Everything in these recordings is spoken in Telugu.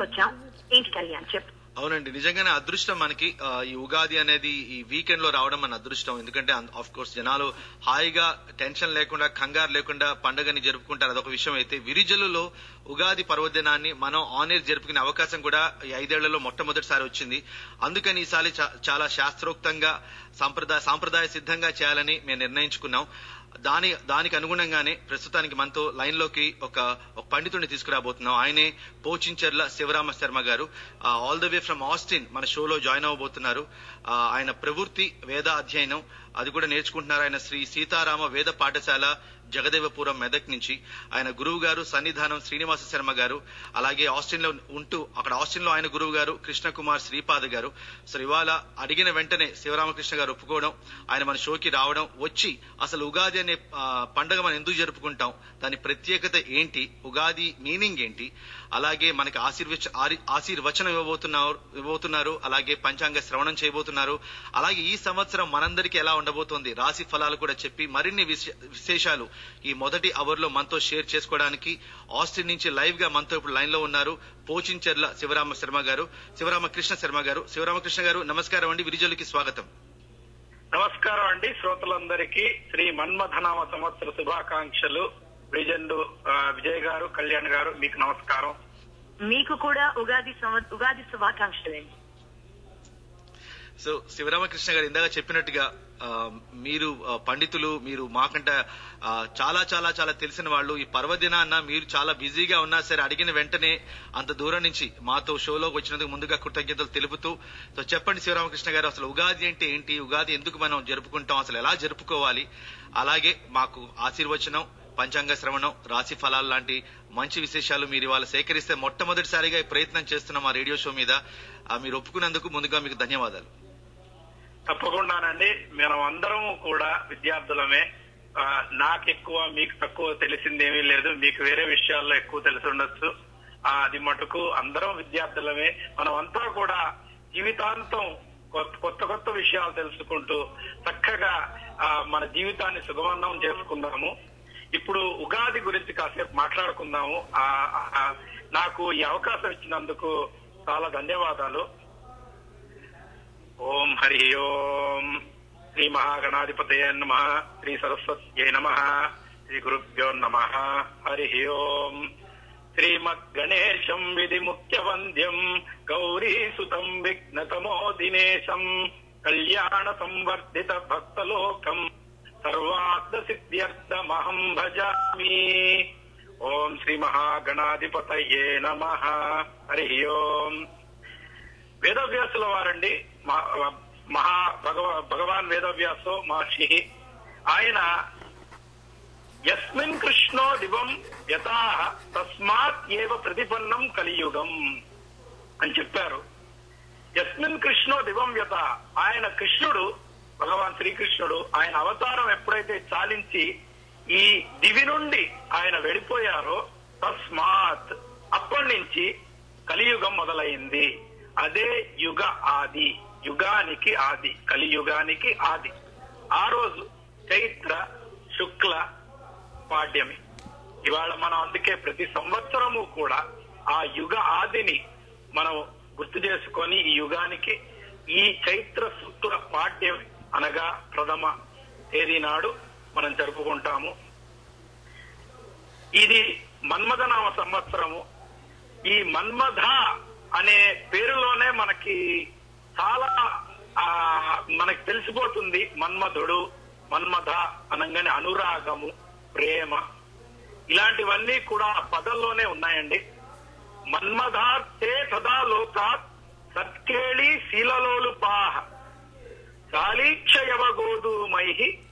వచ్చాం ఏంటి కళ్యాణ్ చెప్పు. అవునండి నిజంగానే అదృష్టం మనకి ఈ ఉగాది అనేది ఈ వీకెండ్లో రావడం మన అదృష్టం. ఎందుకంటే ఆఫ్ కోర్స్ జనాలు హాయిగా టెన్షన్ లేకుండా కంగారు లేకుండా పండుగని జరుపుకుంటారు. అదొక విషయం అయితే. విరిజలులో ఉగాది పర్వదినాన్ని మనం ఆన్ ఎయిర్ జరుపుకునే అవకాశం కూడా ఈ ఐదేళ్ళలో మొట్టమొదటిసారి వచ్చింది. అందుకని ఈసారి చాలా శాస్త్రోక్తంగా సాంప్రదాయ సాంప్రదాయ సిద్ధంగా చేయాలని మేము నిర్ణయించుకున్నాం. దాని దానికి అనుగుణంగానే ప్రస్తుతానికి మనతో లైన్లోకి ఒక ఒక పండితుడిని తీసుకురాబోతున్నాం. ఆయనే Pochincherla Sivarama Sarma garu. All the way from Austin మన షోలో జాయిన్ అవ్వబోతున్నారు. ఆ, ఆయన ప్రవృత్తి వేద అధ్యయనం. అది కూడా నేర్చుకుంటున్నారు ఆయన శ్రీ సీతారామ వేద పాఠశాల జగదేవపురం మెదక్ నుంచి ఆయన గురువు గారు సన్నిధానం శ్రీనివాస శర్మ గారు అలాగే ఆస్టిన్లో ఉంటూ అక్కడ ఆస్టిన్లో ఆయన గురువు గారు కృష్ణకుమార్ శ్రీపాద గారు. సో ఇవాళ అడిగిన వెంటనే శివరామకృష్ణ గారు ఒప్పుకోవడం ఆయన మన షోకి రావడం వచ్చి అసలు ఉగాది అనే పండుగ పండగ మనం ఎందుకు జరుపుకుంటాం దాని ప్రత్యేకత ఏంటి ఉగాది మీనింగ్ ఏంటి అలాగే మనకి ఆశీర్వచ ఆశీర్వచనం ఇవ్వబోతున్నారు ఇవ్వబోతున్నారు అలాగే పంచాంగ శ్రవణం చేయబోతున్నారు. అలాగే ఈ సంవత్సరం మనందరికీ ఎలా ఉండబోతోంది? రాశి ఫలాలు కూడా చెప్పి మరిన్ని విశేషాలు ఈ మొదటి అవర్లో మనతో షేర్ చేసుకోవడానికి ఆస్టిన్ నుంచి లైవ్గా మనతో ఇప్పుడు లైన్లో ఉన్నారు పోచించర్ల శివరామ శర్మ గారు శివరామకృష్ణ శర్మ గారు. శివరామకృష్ణ గారు నమస్కారం అండి. విరిజలుకి స్వాగతం. నమస్కారం అండి శ్రోతలందరికీ. శ్రీ మన్మథనామ సంవత్సర శుభాకాంక్షలు. విజండు ఆ, విజయ్ గారు కళ్యాణ్ గారు మీకు నమస్కారం. మీకు కూడా ఉగాది ఉగాది శుభాకాంక్షలండి. సో శివరామకృష్ణ గారు ఇందాక చెప్పినట్టుగా మీరు పండితులు మీరు మాకంట చాలా చాలా చాలా తెలిసిన వాళ్ళు ఈ పర్వదినాన్న మీరు చాలా బిజీగా ఉన్నా సరే అడిగిన వెంటనే అంత దూరం నుంచి మాతో షోలోకి వచ్చినందుకు ముందుగా కృతజ్ఞతలు తెలుపుతూ సో చెప్పండి శివరామకృష్ణ గారు అసలు ఉగాది అంటే ఏంటి? ఉగాది ఎందుకు మనం జరుపుకుంటాం? అసలు ఎలా జరుపుకోవాలి? అలాగే మాకు ఆశీర్వచనం పంచాంగ శ్రవణం రాశి ఫలాలు లాంటి మంచి విశేషాలు మీరు ఇవాళ సేకరిస్తే మొట్టమొదటిసారిగా ఈ ప్రయత్నం చేస్తున్న మా రేడియో షో మీద. మీరు ఒప్పుకున్నందుకు ముందుగా మీకు ధన్యవాదాలు. తప్పకుండానండి. మనం అందరం కూడా విద్యార్థులమే. ఆ, నాకు ఎక్కువ మీకు తక్కువ తెలిసిందేమీ లేదు. మీకు వేరే విషయాల్లో ఎక్కువ తెలిసి ఉండొచ్చు. అది మటుకు అందరం విద్యార్థులమే. మనం అంతా కూడా జీవితాంతం కొత్త కొత్త కొత్త విషయాలు తెలుసుకుంటూ చక్కగా ఆ, మన జీవితాన్ని సుగమన్నం చేసుకుందాము. ఇప్పుడు ఉగాది గురించి కాసేపు మాట్లాడుకుందాము. నాకు ఈ అవకాశం ఇచ్చినందుకు చాలా ధన్యవాదాలు. ఓం హరి ఓం. శ్రీ మహాగణాధిపతయ నమ. శ్రీ సరస్వత్యై నమ. శ్రీ గురుభ్యో నమ. హరి ఓం. శ్రీమద్ గణేశం విధి ముఖ్య వంద్యం. గౌరీ సుతం విఘ్నతమో దినేశం కళ్యాణ సంవర్ధిత భక్తలోకం. సర్వార్థ సిద్ధ్యర్థమహం భజామి ఓం శ్రీ మహాగణాధిపతయే నమ హరి ఓం వేదవ్యాసుల వారండి మహా భగవ భగవాన్ వేదవ్యాసో మహర్షి ఆయన యస్మిన్ కృష్ణో దివం యథా తస్మాత్ ఏవ ప్రతిపన్నం కలియుగం అని చెప్పారు. యస్మిన్ కృష్ణో దివం యథ ఆయన కృష్ణుడు భగవాన్ శ్రీకృష్ణుడు ఆయన అవతారం ఎప్పుడైతే చాలించి ఈ దివి నుండి ఆయన వెళ్ళిపోయారో తస్మాత్ అప్పటి నుంచి కలియుగం మొదలైంది. అదే యుగ ఆది యుగానికి ఆది కలియుగానికి ఆది. ఆ రోజు చైత్ర శుక్ల పాడ్యమి. ఇవాళ మనం అందుకే ప్రతి సంవత్సరము కూడా ఆ యుగ ఆదిని మనం గుర్తు చేసుకొని ఈ యుగానికి ఈ చైత్ర శుక్ల పాడ్యమి అనగా ప్రథమ తేదీ నాడు మనం జరుపుకుంటాము. ఇది మన్మథనామ సంవత్సరము. ఈ మన్మథ అనే పేరులోనే మనకి చాలా మనకి తెలిసిపోతుంది మన్మధుడు మన్మథ అనగానే అనురాగము ప్రేమ. ఇలాంటివన్నీ కూడా పదంలోనే ఉన్నాయండి. మన్మథార్థే సదా లోకాత్ సత్కేళి శీలలోలుపాహ చాలీక్షయవగోధూమై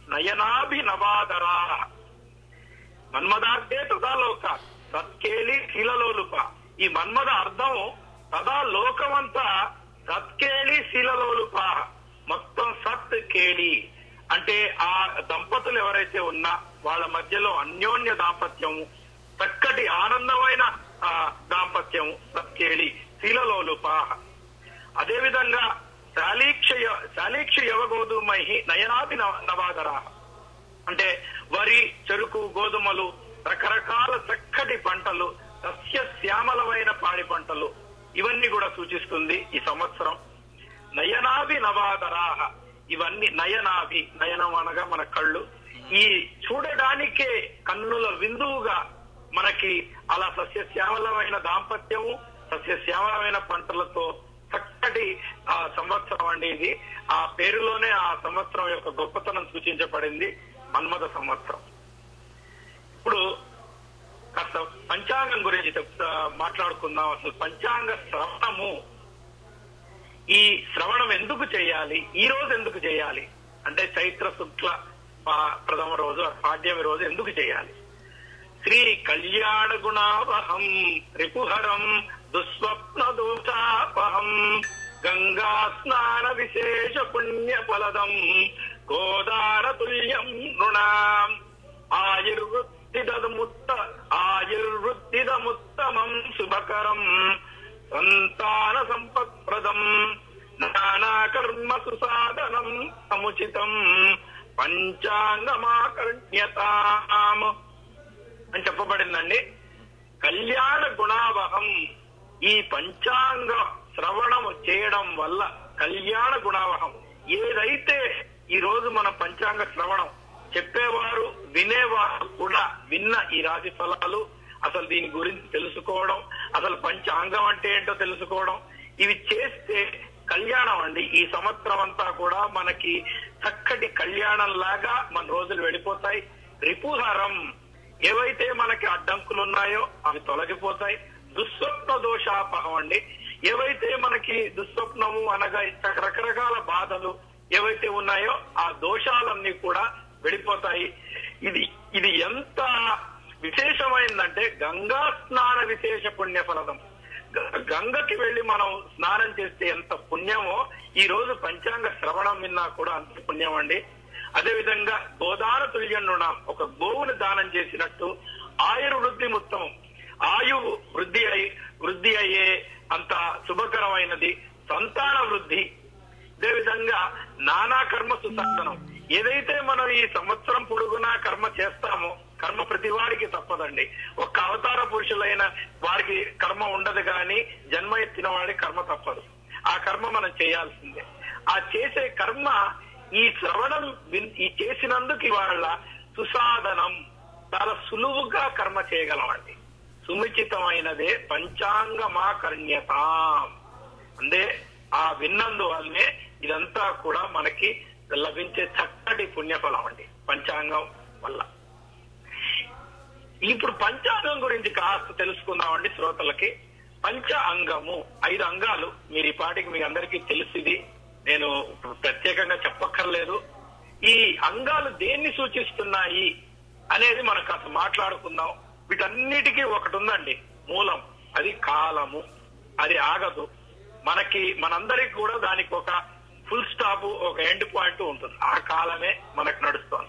నయనాభినవాదరా మన్మదార్థే తదా లోక సత్కేళి శీలలోలుప ఈ మన్మద అర్థం తదా లోకమంతా సత్కేళి శీలలోలుప మొత్తం సత్ కేళి అంటే ఆ దంపతులు ఎవరైతే ఉన్నా వాళ్ళ మధ్యలో అన్యోన్య దాంపత్యము చక్కటి ఆనందమైన దాంపత్యం దాంపత్యము సత్కేళి శీలలోలుప. అదేవిధంగా శాలీక్ష శాలీక్ష యవగోధుమై నయనాది నవ- నవాగరా. అంటే వరి చెరుకు గోధుమలు రకరకాల చక్కటి పంటలు సస్య శ్యామలమైన పాడి పంటలు. ఇవన్నీ కూడా సూచిస్తుంది ఈ సంవత్సరం. నయనాభి నవాదరాహ ఇవన్నీ నయనాభి నయనం అనగా మన కళ్ళు. ఈ చూడడానికే కన్నుల విందువుగా మనకి అలా సస్యశ్యామలమైన దాంపత్యము సస్యశ్యామలమైన పంటలతో చక్కటి ఆ సంవత్సరం అండి ఇది. ఆ పేరులోనే ఆ సంవత్సరం యొక్క గొప్పతనం సూచించబడింది మన్మథ సంవత్సరం. ఇప్పుడు కాస్త పంచాంగం గురించి చెప్తా మాట్లాడుకుందాం. అసలు పంచాంగ శ్రవణము ఈ శ్రవణం ఎందుకు చేయాలి? ఈ రోజు ఎందుకు చేయాలి? అంటే చైత్ర శుక్ల ప్రథమ రోజు పాడ్యమి రోజు ఎందుకు చేయాలి? శ్రీ కళ్యాణ గుణావహం రిపుహరం దుస్వప్న దోషాపహం గంగా స్నాన విశేష పుణ్య ఫలదం గోదార తుల్యం నృణాం ఆయుర్వృద్ధిదముత్త ఆయుర్వృద్ధిదముత్తమం శుభకరం సంతాన సంపత్ప్రదం నానా కర్మ సుసాధనం సముచితం పంచాంగమాకర్ణ్యతాం అని చెప్పబడిందండి. కళ్యాణ గుణావహం ఈ పంచాంగ శ్రవణము చేయడం వల్ల కళ్యాణ గుణావహం. ఏదైతే ఈ రోజు మన పంచాంగ శ్రవణం చెప్పేవారు వినేవారు కూడా విన్న ఈ రాశి ఫలాలు అసలు దీని గురించి తెలుసుకోవడం అసలు పంచాంగం అంటే ఏంటో తెలుసుకోవడం ఇవి చేస్తే కళ్యాణం అండి. ఈ సంవత్సరం అంతా కూడా మనకి చక్కటి కళ్యాణం లాగా మన రోజులు వెళ్ళిపోతాయి. రిపుహారం ఏవైతే మనకి అడ్డంకులు ఉన్నాయో అవి తొలగిపోతాయి. దుస్వప్న దోషాపహం అండి ఏవైతే మనకి దుస్వప్నము అనగా రకరకాల బాధలు ఏవైతే ఉన్నాయో ఆ దోషాలన్నీ కూడా వెళ్ళిపోతాయి ఇది ఇది ఎంత విశేషమైందంటే గంగా స్నాన విశేష పుణ్య ఫలదం. గ- గంగకి వెళ్ళి మనం స్నానం చేస్తే ఎంత పుణ్యమో ఈ రోజు పంచాంగ శ్రవణం విన్నా కూడా అంత పుణ్యం అండి అదే విధంగా గోదాన తుల్యనుణ ఒక గోవుని దానం చేసినట్టు ఆయుర్వృద్ధి ఉత్తమం. ఆయువు వృద్ధి అయి వృద్ధి అయ్యే అంత శుభకరమైనది. సంతాన వృద్ధి. అదేవిధంగా నానా కర్మ సుసాధనం ఏదైతే మనం ఈ సంవత్సరం పొడుగునా కర్మ చేస్తామో కర్మ ప్రతి వారికి తప్పదండి. ఒక్క అవతార పురుషులైన వారికి కర్మ ఉండదు కానీ జన్మ ఎత్తిన వాడికి కర్మ తప్పదు. ఆ కర్మ మనం చేయాల్సిందే. ఆ చేసే కర్మ ఈ శ్రవణం ఈ చేసినందుకు ఇవాళ సుసాధనం. చాలా సులువుగా కర్మ చేయగలమండి సుముచితమైనదే పంచాంగమాకర్ణ్యత. అంటే ఆ విన్నందువల్లనే ఇదంతా కూడా మనకి లభించే చక్కటి పుణ్యఫలం అండి పంచాంగం వల్ల. ఇప్పుడు పంచాంగం గురించి కాస్త తెలుసుకుందామండి శ్రోతలకి. పంచ అంగము ఐదు అంగాలు. మీరు ఈ పాటికి మీ అందరికీ తెలిసింది. నేను ప్రత్యేకంగా చెప్పక్కర్లేదు. ఈ అంగాలు దేన్ని సూచిస్తున్నాయి అనేది మనం కాస్త మాట్లాడుకుందాం. వీటన్నిటికీ ఒకటి ఉందండి మూలం. అది కాలము. అది ఆగదు. మనకి మనందరికి కూడా దానికి ఒక ఫుల్ స్టాప్ ఒక ఎండ్ పాయింట్ ఉంటుంది. ఆ కాలమే మనకు నడుస్తోంది.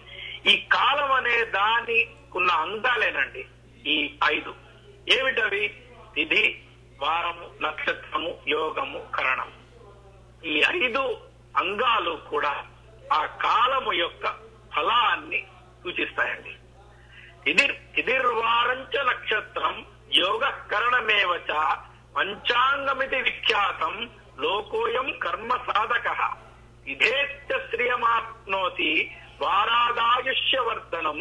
ఈ కాలం అనే దాని ఉన్న అంగాలేనండి ఈ ఐదు. ఏమిటవి? తిథి వారము నక్షత్రము యోగము కరణము ఈ ఐదు అంగాలు కూడా ఆ కాలము యొక్క ఫలాన్ని సూచిస్తాయండి. ఇది తిదిర్వారంచ నక్షత్రం యోగకరణమేవచ పంచాంగమితి విఖ్యాతం లోకోయం కర్మ సాధక. ఇదేత్య శ్రియమాప్నోతి వారాదాయుష్యవర్ధనం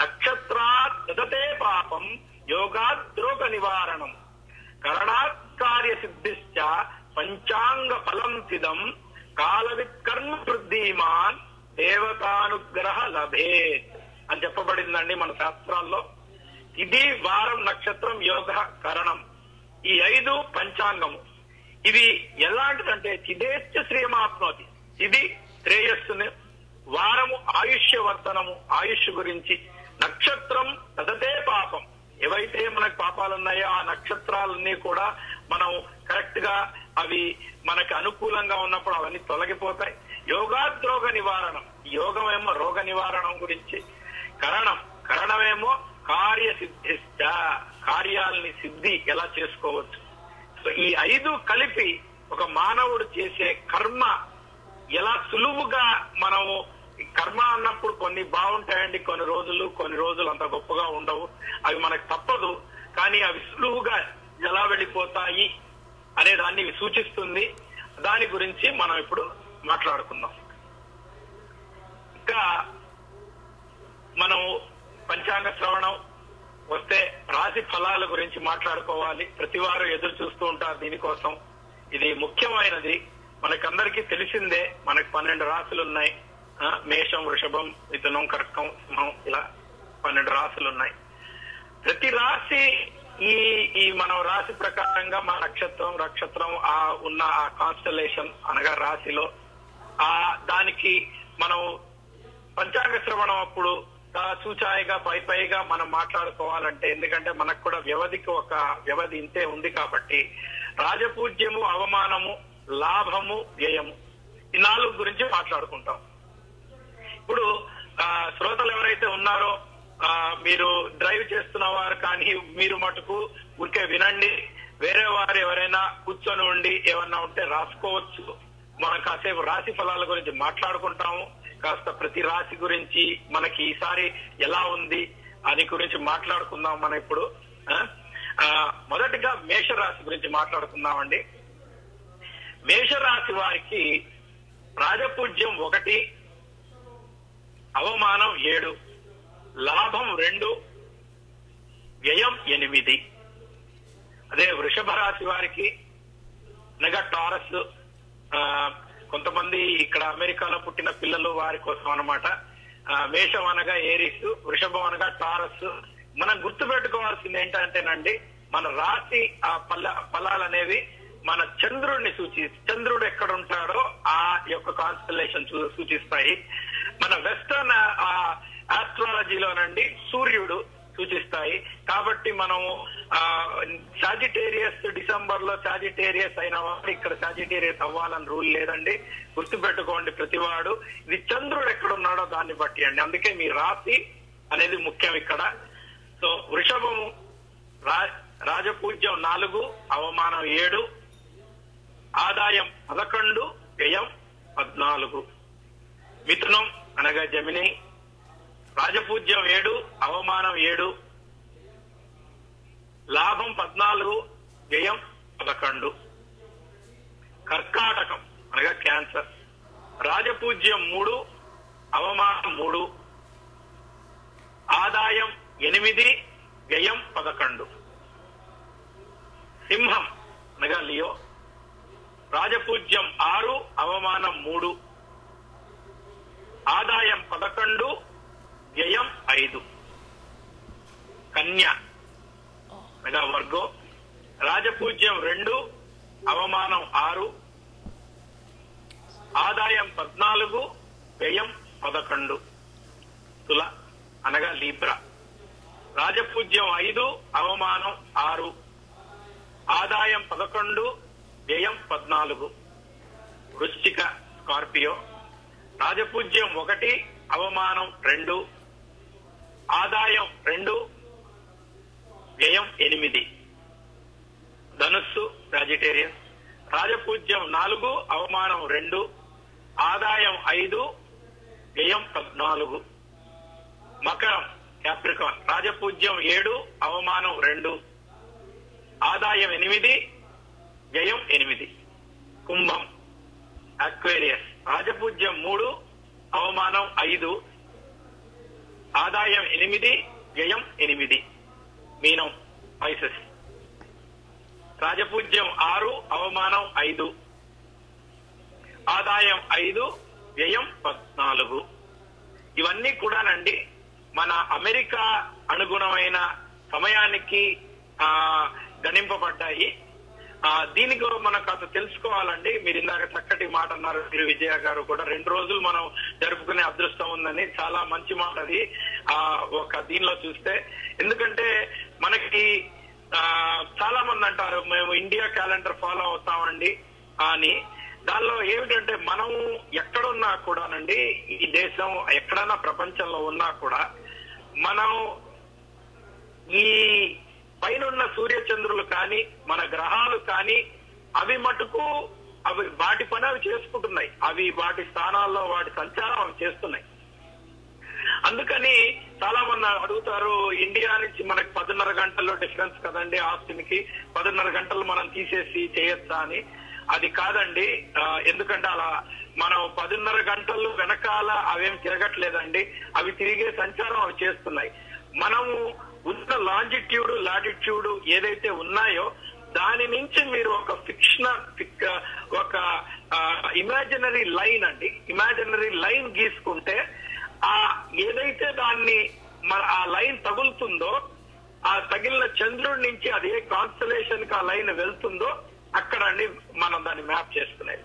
నక్షత్రాత్ దదతే పాపం యోగాద్రోగ నివారణం. కరణాత్ కార్య సిద్ధిశ్చ పంచాంగ ఫలం సిదం కాలవిత్ కర్మ వృద్ధిమాన్ దేవతానుగ్రహ లభేత్. అని చెప్పబడిందండి మన శాస్త్రాల్లో. ఇది వారం నక్షత్రం యోగ కరణం. ఈ ఐదు పంచాంగము. ఇది ఎలాంటిదంటే చిదేశ్చ శ్రీమాప్నోతి ఇది శ్రేయస్సుని వారము ఆయుష్యవర్ధనము ఆయుష్ గురించి. నక్షత్రం తదతే పాపం. ఏవైతే మనకు పాపాలు ఉన్నాయో ఆ నక్షత్రాలన్నీ కూడా మనం కరెక్ట్గా అవి మనకు అనుకూలంగా ఉన్నప్పుడు అవన్నీ తొలగిపోతాయి. యోగాద్రోగ నివారణం. యోగం ఏమో రోగ నివారణం గురించి. కరణం. కరణమేమో కార్య సిద్ధిష్ట కార్యాలని సిద్ధి ఎలా చేసుకోవచ్చు? సో ఈ ఐదు కలిపి ఒక మానవుడు చేసే కర్మ ఎలా సులువుగా మనము కర్మ అన్నప్పుడు కొన్ని బాగుంటాయండి కొన్ని రోజులు కొన్ని రోజులు అంత గొప్పగా ఉండవు. అవి మనకు తప్పదు కానీ అవి సులువుగా ఎలా వెళ్ళిపోతాయి అనే దాన్ని సూచిస్తుంది. దాని గురించి మనం ఇప్పుడు మాట్లాడుకుందాం. ఇంకా మనం పంచాంగ శ్రవణం వస్తే రాశి ఫలాల గురించి మాట్లాడుకోవాలి. ప్రతి వారు ఎదురు చూస్తూ ఉంటారు దీనికోసం. ఇది ముఖ్యమైనది. మనకందరికీ తెలిసిందే మనకు పన్నెండు రాశులు ఉన్నాయి. మేషం వృషభం మిథునం కర్కం సింహం ఇలా పన్నెండు రాశులు ఉన్నాయి. ప్రతి రాశి ఈ ఈ మనం రాశి ప్రకారంగా మా నక్షత్రం నక్షత్రం ఆ ఉన్న ఆ కాన్స్టలేషన్ అనగా రాశిలో. ఆ దానికి మనం పంచాంగ శ్రవణం అప్పుడు చూచాయిగా సూచాయిగా పై పైగా మనం మాట్లాడుకోవాలంటే ఎందుకంటే మనకు కూడా వ్యవధికి ఒక వ్యవధి ఇంతే ఉంది కాబట్టి రాజపూజ్యము అవమానము లాభము వ్యయము ఈ నాలుగు గురించి మాట్లాడుకుంటాం. ఇప్పుడు ఆ, శ్రోతలు ఎవరైతే ఉన్నారో ఆ, మీరు డ్రైవ్ చేస్తున్న వారు కానీ మీరు మటుకు ఊరికే వినండి. వేరే వారు ఎవరైనా కూర్చొని ఉండి ఏమన్నా ఉంటే రాసుకోవచ్చు. మనం కాసేపు రాశి ఫలాల గురించి మాట్లాడుకుంటాము. కాస్త ప్రతి రాశి గురించి మనకి ఈసారి ఎలా ఉంది అని గురించి మాట్లాడుకుందాం మనం ఇప్పుడు మొదటిగా మేషరాశి గురించి మాట్లాడుకుందామండి. మేషరాశి వారికి రాజపూజ్యం ఒకటి అవమానం ఏడు లాభం రెండు వ్యయం ఎనిమిది. అదే వృషభ రాశి వారికి అనగా టారస్ ఆ, కొంతమంది ఇక్కడ అమెరికాలో పుట్టిన పిల్లలు వారి కోసం అనమాట మేషం అనగా ఏరిస్ వృషభం అనగా టారస్. మనం గుర్తుపెట్టుకోవాల్సింది ఏంటంటేనండి మన రాశి ఆ పల్ల ఫలాలు అనేవి మన చంద్రుడిని సూచి చంద్రుడు ఎక్కడ ఉంటాడో ఆ యొక్క కాన్స్టలేషన్ సూచిస్తాయి. మన వెస్టర్న్ ఆస్ట్రాలజీలోనండి సూర్యుడు సూచిస్తాయి. కాబట్టి మనం సాజిటేరియస్ డిసెంబర్లో సాజిటేరియస్ అయిన వాడు ఇక్కడ సాజిటేరియస్ అవ్వాలని రూల్ లేదండి. గుర్తుపెట్టుకోండి ప్రతివాడు. ఇది చంద్రుడు ఎక్కడున్నాడో దాన్ని బట్టి అండి. అందుకే మీ రాశి అనేది ముఖ్యం ఇక్కడ. సో వృషభము రా- రాజపూజ్యం నాలుగు అవమానం ఏడు ఆదాయం పదకొండు వ్యయం పద్నాలుగు. మిథునం అనగా జమిని రాజపూజ్యం ఏడు అవమానం ఏడు లాభం పద్నాలుగు వ్యయం పదకొండు. కర్కాటకం అనగా క్యాన్సర్. రాజపూజ్యం మూడు అవమానం మూడు. ఆదాయం ఎనిమిది వ్యయం పదకొండు. సింహం అనగా లియో. రాజపూజ్యం ఆరు అవమానం మూడు. ఆదాయం పదకొండు వ్యయం ఐదు. కన్య. అనగా వర్గో. రాజపూజ్యం రెండు అవమానం ఆరు. ఆదాయం పద్నాలుగు వ్యయం పదకొండు. తుల అనగా లీబ్రా. రాజపూజ్యం ఐదు అవమానం ఆరు. ఆదాయం పదకొండు వ్యయం పద్నాలుగు. వృశ్చిక స్కార్పియో. రాజపూజ్యం ఒకటి అవమానం రెండు. ఆదాయం రెండు వ్యయం ఎనిమిది. ధనుస్సు వెజిటేరియన్ రాజపూజ్యం నాలుగు అవమానం రెండు ఆదాయం ఐదు వ్యయం పద్నాలుగు. మకరం క్యాప్రికాన్. రాజపూజ్యం ఏడు అవమానం రెండు ఆదాయం ఎనిమిది వ్యయం ఎనిమిది. కుంభం. అక్వేరియస్ రాజపూజ్యం మూడు అవమానం ఐదు ఆదాయం ఎనిమిది వ్యయం ఎనిమిది. మీనం పైసెస్. రాజపూజ్యం ఆరు అవమానం ఐదు. ఆదాయం ఐదు వ్యయం పద్నాలుగు. ఇవన్నీ కూడానండి మన అమెరికా అనుగుణమైన సమయానికి ఆ గణింపబడ్డాయి. దీనికి మనం కాస్త తెలుసుకోవాలండి. మీరు ఇందాక చక్కటి మాట అన్నారు మీరు విజయ గారు కూడా. రెండు రోజులు మనం జరుపుకునే అదృష్టం ఉందని. చాలా మంచి మాట అది. ఆ ఒక దీనిలో చూస్తే. ఎందుకంటే మనకి ఆ చాలా మంది అంటారు మేము ఇండియా క్యాలెండర్ ఫాలో అవుతామండి అని. దానిలో ఏమిటంటే మనం ఎక్కడున్నా కూడానండి ఈ దేశం ఎక్కడైనా ప్రపంచంలో ఉన్నా కూడా మనం ఈ పైనున్న సూర్యచంద్రులు కానీ మన గ్రహాలు కానీ అవి మటుకు అవి వాటి పని అవి చేసుకుంటున్నాయి. అవి వాటి స్థానాల్లో వాటి సంచారం అవి చేస్తున్నాయి. అందుకని చాలా మంది అడుగుతారు ఇండియా నుంచి మనకి పదిన్నర గంటల్లో డిఫరెన్స్ కదండి ఆస్టిన్కి పదిన్నర గంటలు మనం తీసేసి చేయొచ్చా అని? అది కాదండి. ఎందుకంటే అలా మనం పదిన్నర గంటలు వెనకాల అవేం తిరగట్లేదండి. అవి తిరిగే సంచారం అవి చేస్తున్నాయి. మనము ఉన్న లాంజిట్యూడ్ లాటిట్యూడ్ ఏదైతే ఉన్నాయో దాని నుంచి మీరు ఒక ఫిక్షనల్ ఒక ఇమాజినరీ లైన్ అండి. ఇమాజినరీ లైన్ గీసుకుంటే ఆ ఏదైతే దాన్ని మన ఆ లైన్ తగులుతుందో ఆ తగిలిన చంద్రుడి నుంచి అది ఏ కాన్స్టలేషన్కి ఆ లైన్ వెళ్తుందో అక్కడ అండి మనం దాన్ని మ్యాప్ చేసుకునేది.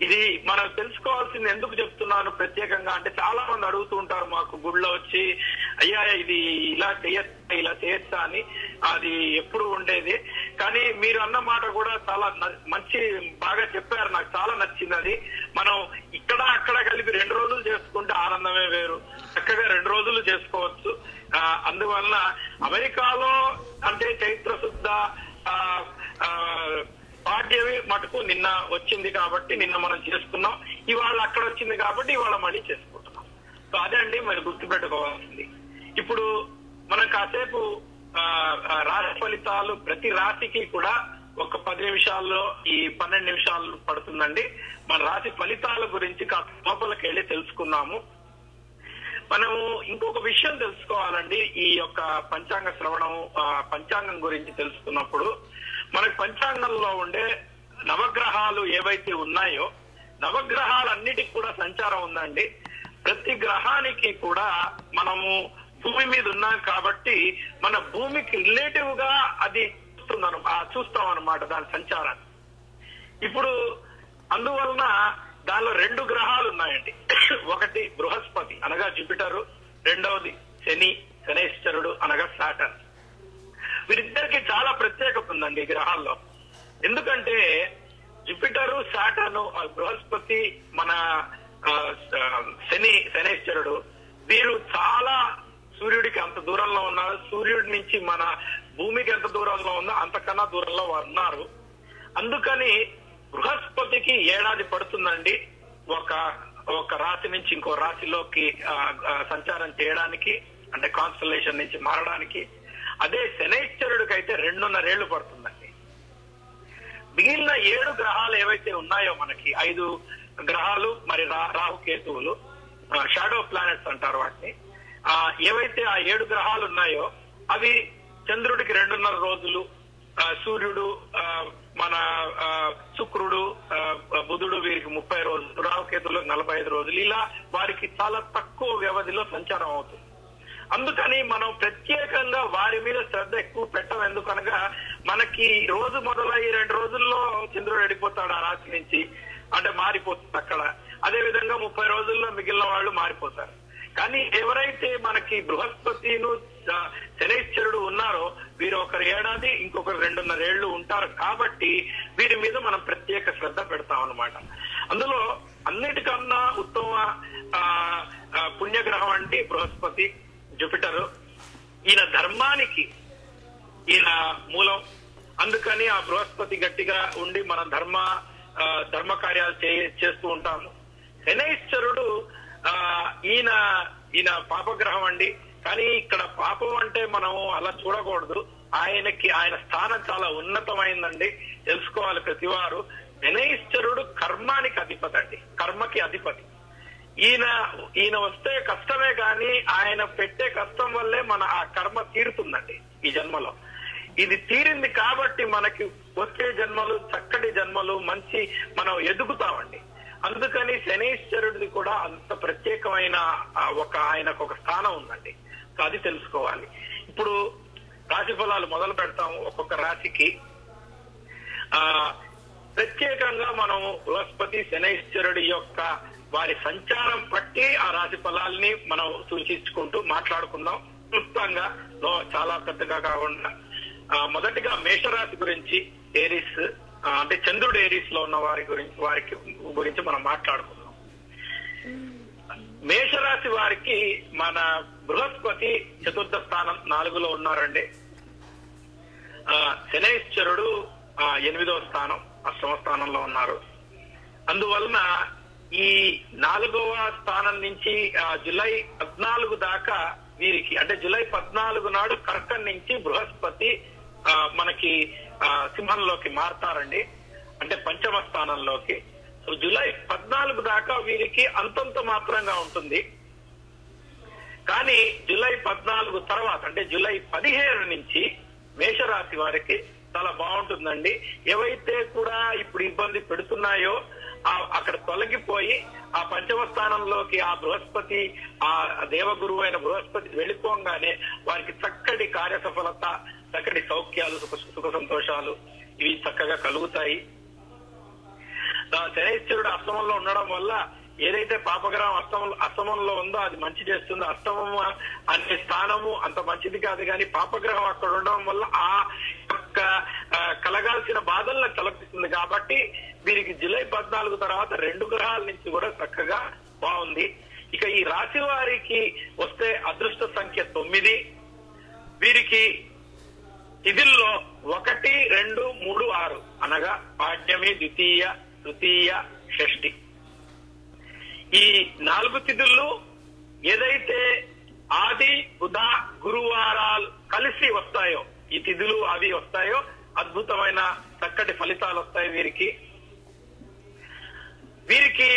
ఇది మనం తెలుసుకోవాల్సింది ఎందుకు చెప్తున్నాను ప్రత్యేకంగా అంటే చాలా మంది అడుగుతూ ఉంటారు మాకు గుళ్ళో వచ్చి ఇది ఇలా చేయొచ్చా ఇలా చేయొచ్చా అని అది ఎప్పుడు ఉండేది. కానీ మీరు అన్న మాట కూడా చాలా మంచి బాగా చెప్పారు. నాకు చాలా నచ్చింది అది. మనం ఇక్కడ అక్కడ కలిపి రెండు రోజులు చేసుకుంటే ఆనందమే వేరు. చక్కగా రెండు రోజులు చేసుకోవచ్చు. అందువలన అమెరికాలో అంటే చైత్ర శుద్ధ ఆ, ఆ, మటుకు నిన్న వచ్చింది కాబట్టి నిన్న మనం చేసుకున్నాం. ఇవాళ అక్కడ వచ్చింది కాబట్టి ఇవాళ మళ్ళీ చేసుకుంటున్నాం. సో అదే అండి మరి గుర్తుపెట్టుకోవాల్సింది. ఇప్పుడు మనం కాసేపు ఆ, రాశి ఫలితాలు ప్రతి రాశికి కూడా ఒక పది నిమిషాల్లో ఈ పన్నెండు నిమిషాలు పడుతుందండి. మన రాశి ఫలితాల గురించి కాస్త లోపలికి వెళ్ళి తెలుసుకున్నాము మనము ఇంకొక విషయం తెలుసుకోవాలండి. ఈ యొక్క పంచాంగ శ్రవణం ఆ, పంచాంగం గురించి తెలుసుకున్నప్పుడు మనకు పంచాంగంలో ఉండే నవగ్రహాలు ఏవైతే ఉన్నాయో నవగ్రహాలన్నిటికి కూడా సంచారం ఉందండి. ప్రతి గ్రహానికి కూడా మనము భూమి మీద ఉన్నాం కాబట్టి మన భూమికి రిలేటివ్గా అది చూస్తున్నాను చూస్తాం అనమాట దాని సంచారాన్ని. ఇప్పుడు అందువలన దానిలో రెండు గ్రహాలు ఉన్నాయండి. ఒకటి బృహస్పతి అనగా జూపిటర్. రెండవది శని శనేశ్వరుడు అనగా సాటన్ వీరిద్దరికి చాలా ప్రత్యేకత ఉందండి ఈ గ్రహాల్లో. ఎందుకంటే జూపిటర్ సాటర్న్ ఆ బృహస్పతి మన శని శనేశ్వరుడు వీరు చాలా సూర్యుడికి అంత దూరంలో ఉన్నారు. సూర్యుడి నుంచి మన భూమికి ఎంత దూరంలో ఉందో అంతకన్నా దూరంలో వారు ఉన్నారు. అందుకని బృహస్పతికి ఏడాది పడుతుందండి. ఒక ఒక రాశి నుంచి ఇంకో రాశిలోకి సంచారం చేయడానికి అంటే కాన్స్టలేషన్ నుంచి మారడానికి. అదే శనైశ్వరుడికి అయితే రెండున్నరేళ్ళు పడుతుందండి. మిగిలిన ఏడు గ్రహాలు ఏవైతే ఉన్నాయో మనకి ఐదు గ్రహాలు మరి రా- కేతువులు షాడో ప్లానెట్స్ అంటారు వాటిని. ఆ, ఏవైతే ఆ ఏడు గ్రహాలు ఉన్నాయో అవి చంద్రుడికి రెండున్నర రోజులు ఆ, సూర్యుడు ఆ, మన ఆ, శుక్రుడు ఆ, బుధుడు వీరికి ముప్పై రోజులు రాహుకేతులకు నలభై ఐదు రోజులు. ఇలా వారికి చాలా తక్కువ వ్యవధిలో సంచారం అవుతుంది. అందుకని మనం ప్రత్యేకంగా వారి మీద శ్రద్ధ ఎక్కువ పెట్టం. ఎందుకనగా మనకి రోజు మొదలయ్యి రెండు రోజుల్లో చంద్రుడు వెళ్ళిపోతాడు ఆ రాశి నుంచి. అంటే మారిపోతుంది అక్కడ. అదే విధంగా ముప్పై రోజుల్లో మిగిలిన వాళ్ళు మారిపోతారు. కానీ ఎవరైతే మనకి బృహస్పతిను శనైశ్వరుడు ఉన్నారో వీరు ఒకరు ఏడాది ఇంకొకరు రెండున్నర ఏళ్ళు ఉంటారు కాబట్టి వీరి మీద మనం ప్రత్యేక శ్రద్ధ పెడతాం అనమాట అందులో అన్నిటికన్నా ఉత్తమ ఆ, పుణ్యగ్రహం అంటే బృహస్పతి జుపిటరు. ఈయన ధర్మానికి ఈయన మూలం. అందుకని ఆ బృహస్పతి గట్టిగా ఉండి మన ధర్మ ధర్మ కార్యాలు చే- చేస్తూ ఉంటాము. శనైశ్వరుడు ఈయన ఈయన పాపగ్రహం అండి. కానీ ఇక్కడ పాపం అంటే మనం అలా చూడకూడదు. ఆయనకి ఆయన స్థానం చాలా ఉన్నతమైందండి. తెలుసుకోవాలి ప్రతివారు. శనైశ్వరుడు కర్మానికి అధిపతి అండి. కర్మకి అధిపతి. ఈయన ఈయన వస్తే కష్టమే కానీ ఆయన పెట్టే కష్టం వల్లే మన ఆ కర్మ తీరుతుందండి ఈ జన్మలో. ఇది తీరింది కాబట్టి మనకి వచ్చే జన్మలు చక్కటి జన్మలు మంచి మనం ఎదుగుతామండి. అందుకని శనీశ్వరుడిది కూడా అంత ప్రత్యేకమైన ఒక ఆయనకు ఒక స్థానం ఉందండి. సో అది తెలుసుకోవాలి. ఇప్పుడు రాశి ఫలాలు మొదలు పెడతాము ఒక్కొక్క రాశికి. ఆ ప్రత్యేకంగా మనం బృహస్పతి శనైశ్వరుడి యొక్క వారి సంచారం బట్టి ఆ రాశి ఫలాల్ని మనం సూచించుకుంటూ మాట్లాడుకుందాం. క్లుప్తంగా చాలా పెద్దగా కాకుండా. ఆ, మొదటిగా మేషరాశి గురించి ఏరిస్ అంటే చంద్రుడు ఏరిస్లో ఉన్న వారి గురించి వారికి గురించి మనం మాట్లాడుకుందాం. మేషరాశి వారికి మన బృహస్పతి చతుర్థ స్థానం నాలుగులో ఉన్నారండి. ఆ, శనైశ్వరుడు ఆ, ఎనిమిదవ స్థానం అష్టమ స్థానంలో ఉన్నారు. అందువలన ఈ నాలుగవ స్థానం నుంచి ఆ, పద్నాలుగు దాకా వీరికి అంటే జులై పద్నాలుగు నాడు కర్కన్ నుంచి బృహస్పతి ఆ, మనకి సింహంలోకి మారతారండి. అంటే పంచమ స్థానంలోకి సో జూలై పద్నాలుగు దాకా వీరికి అంతంత మాత్రంగా ఉంటుంది. కానీ జూలై పద్నాలుగు తర్వాత అంటే జూలై పదిహేను నుంచి మేషరాశి వారికి చాలా బాగుంటుందండి. ఏవైతే కూడా ఇప్పుడు ఇబ్బంది పెడుతున్నాయో ఆ అక్కడ తొలగిపోయి ఆ పంచమ స్థానంలోకి ఆ బృహస్పతి ఆ దేవగురువు అయిన బృహస్పతి వెళ్ళిపోగానే వారికి చక్కటి కార్యసఫలత చక్కటి సౌఖ్యాలు సుఖ సుఖ సంతోషాలు ఇవి చక్కగా కలుగుతాయి. ఆ శనైశ్వరుడు అష్టమంలో ఉండడం వల్ల ఏదైతే పాపగ్రహం అష్టమం అష్టమంలో ఉందో అది మంచి చేస్తుంది. అష్టమం అనే స్థానము అంత మంచిది కాదు కానీ పాపగ్రహం అక్కడ ఉండడం వల్ల ఆ యొక్క కలగాల్సిన బాధలను కలపిస్తుంది కాబట్టి వీరికి జులై పద్నాలుగు తర్వాత రెండు గ్రహాల నుంచి కూడా చక్కగా బాగుంది. ఇక ఈ రాశి వారికి వస్తే అదృష్ట సంఖ్య తొమ్మిది. వీరికి తిథుల్లో ఒకటి రెండు మూడు ఆరు అనగా పాడ్యమి ద్వితీయ తృతీయ షష్ఠి. ఈ నాలుగు తిథులు ఏదైతే ఆది బుధ గురువారాలు కలిసి వస్తాయో ఈ తిథులు అవి వస్తాయో అద్భుతమైన చక్కటి ఫలితాలు వస్తాయి వీరికి. వీరికి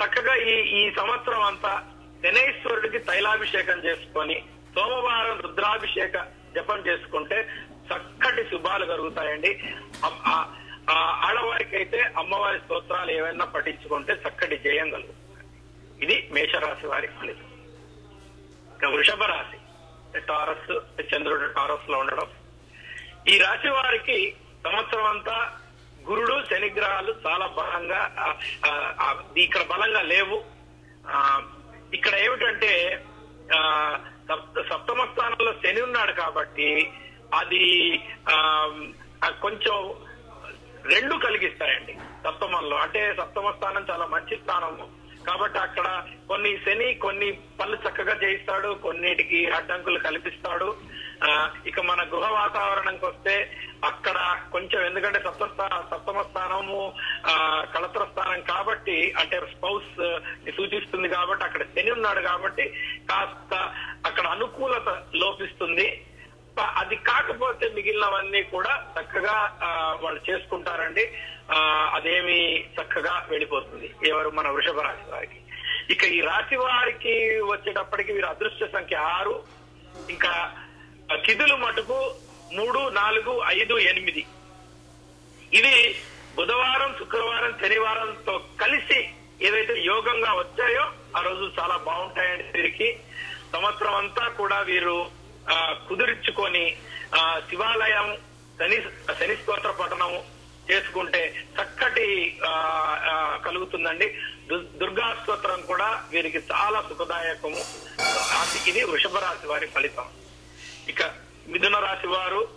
చక్కగా ఈ ఈ సంవత్సరం అంతా శనేశ్వరుడికి తైలాభిషేకం చేసుకొని సోమవారం రుద్రాభిషేక జపం చేసుకుంటే చక్కటి శుభాలు కలుగుతాయండి. ఆడవారికి అయితే అమ్మవారి స్తోత్రాలు ఏమైనా పఠించుకుంటే చక్కటి జయం కలుగుతుంది. ఇది మేషరాశి వారి ఫలితం. ఇక వృషభ రాశి టారస్ చంద్రుడు టారస్లో ఉండడం. ఈ రాశి వారికి సంవత్సరం అంతా గురుడు శనిగ్రహాలు చాలా బలంగా ఆ, ఇక్కడ బలంగా లేవు. ఆ, ఇక్కడ ఏమిటంటే ఆ, సప్తమ స్థానంలో శని ఉన్నాడు కాబట్టి అది ఆ, కొంచెం రెండు కలిగిస్తాయండి సప్తమంలో. అంటే సప్తమ స్థానం చాలా మంచి స్థానము. కాబట్టి అక్కడ కొన్ని శని కొన్ని పనులు చక్కగా చేయిస్తాడు కొన్నిటికి అడ్డంకులు కల్పిస్తాడు. ఆ, ఇక మన గృహ వాతావరణంకి వస్తే అక్కడ కొంచెం ఎందుకంటే సప్త సప్తమ స్థానము ఆ, కళత్ర స్థానం కాబట్టి అంటే స్పౌస్ సూచిస్తుంది కాబట్టి అక్కడ శని ఉన్నాడు కాబట్టి కాస్త అక్కడ అనుకూలత లోపిస్తుంది. అది కాకపోతే మిగిలినవన్నీ కూడా చక్కగా వాళ్ళు చేసుకుంటారండి. అదేమి చక్కగా వెళ్ళిపోతుంది. ఎవరు మన వృషభ రాశి వారికి. ఇక ఈ రాశి వారికి వచ్చేటప్పటికి వీరు అదృష్ట సంఖ్య ఆరు. ఇంకా తిథులు మటుకు మూడు నాలుగు ఐదు ఎనిమిది. ఇది బుధవారం శుక్రవారం శనివారంతో కలిసి ఏదైతే యోగంగా వచ్చాయో ఆ రోజు చాలా బాగుంటాయండి వీరికి. సంవత్సరం అంతా కూడా వీరు ఆ, కుదుర్చుకొని ఆ, శివాలయం శని శని స్తోత్ర పఠనము చేసుకుంటే చక్కటి ఆ, కలుగుతుందండి. దు- దుర్గా స్తోత్రం కూడా వీరికి చాలా సుఖదాయకము. ఇది వృషభ రాశి వారి ఫలితం. ఇక మిథున రాశి వారు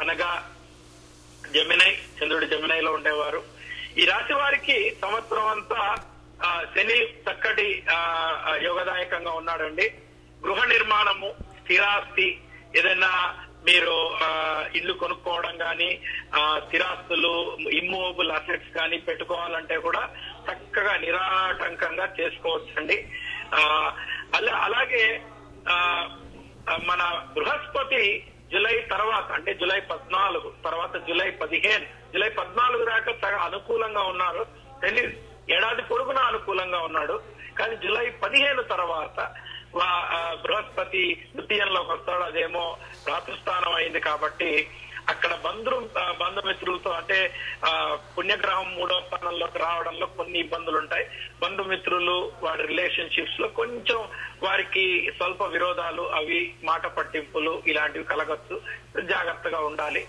అనగా జమినై చంద్రుడు జమినైలో ఉండేవారు. ఈ రాశి వారికి సంవత్సరం అంతా ఆ, శని చక్కటి ఆ, ఆ, యోగదాయకంగా ఉన్నాడండి. గృహ నిర్మాణము స్థిరాస్తి ఏదైనా మీరు ఆ, ఇల్లు కొనుక్కోవడం కానీ స్థిరాస్తులు ఇమ్మూవబుల్ అసెట్స్ కానీ పెట్టుకోవాలంటే కూడా చక్కగా నిరాటంకంగా చేసుకోవచ్చండి. ఆ, అలా అలాగే ఆ, మన బృహస్పతి జూలై తర్వాత అంటే జులై పద్నాలుగు తర్వాత జూలై పదిహేను జులై పద్నాలుగు దాకా చాలా అనుకూలంగా ఉన్నారు ఏడాది పొడుగున అనుకూలంగా ఉన్నాడు. కానీ జులై పదిహేను తర్వాత బృహస్పతి తృతీయంలోకి వస్తాడు. అదేమో రాతృస్థానం అయింది కాబట్టి అక్కడ బంధు బంధుమిత్రులతో అంటే ఆ, పుణ్యగ్రహం మూడో స్థానంలోకి రావడంలో కొన్ని ఇబ్బందులు ఉంటాయి బంధుమిత్రులు వారి రిలేషన్షిప్స్లో కొంచెం వారికి స్వల్ప విరోధాలు అవి మాట పట్టింపులు ఇలాంటివి కలగచ్చు. జాగ్రత్తగా ఉండాలి.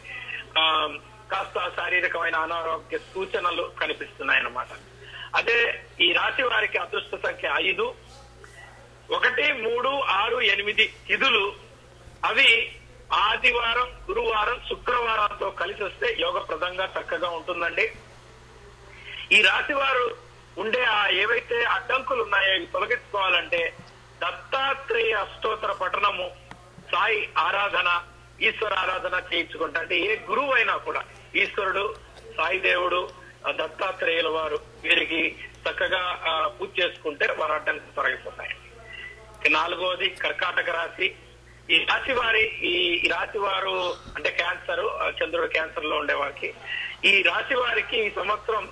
ఆ కాస్త శారీరకమైన అనారోగ్య సూచనలు కనిపిస్తున్నాయి అన్నమాట అదే ఈ రాశి వారికి అదృష్ట సంఖ్య ఐదు. ఒకటి మూడు ఆరు ఎనిమిది తిథులు. అవి ఆదివారం గురువారం శుక్రవారంతో కలిసి వస్తే యోగప్రదంగా చక్కగా ఉంటుందండి. ఈ రాశి వారు ఉండే ఆ ఏవైతే అడ్డంకులు ఉన్నాయో ఇవి తొలగించుకోవాలంటే దత్తాత్రేయ అష్టోత్తర పఠనము సాయి ఆరాధన ఈశ్వర ఆరాధన చేయించుకుంటా. అంటే ఏ గురువు అయినా కూడా ఈశ్వరుడు సాయి దేవుడు ఆ, దత్తాత్రేయుల వారు వీరికి చక్కగా పూజ చేసుకుంటే వారి అడ్డంకులు తొలగిపోతాయండి. నాలుగోది కర్కాటక రాశి. ఈ రాశి వారి ఈ రాశి వారు అంటే క్యాన్సర్ చంద్రుడు క్యాన్సర్లో ఉండే వారికి ఈ రాశి వారికి ఈ సంవత్సరం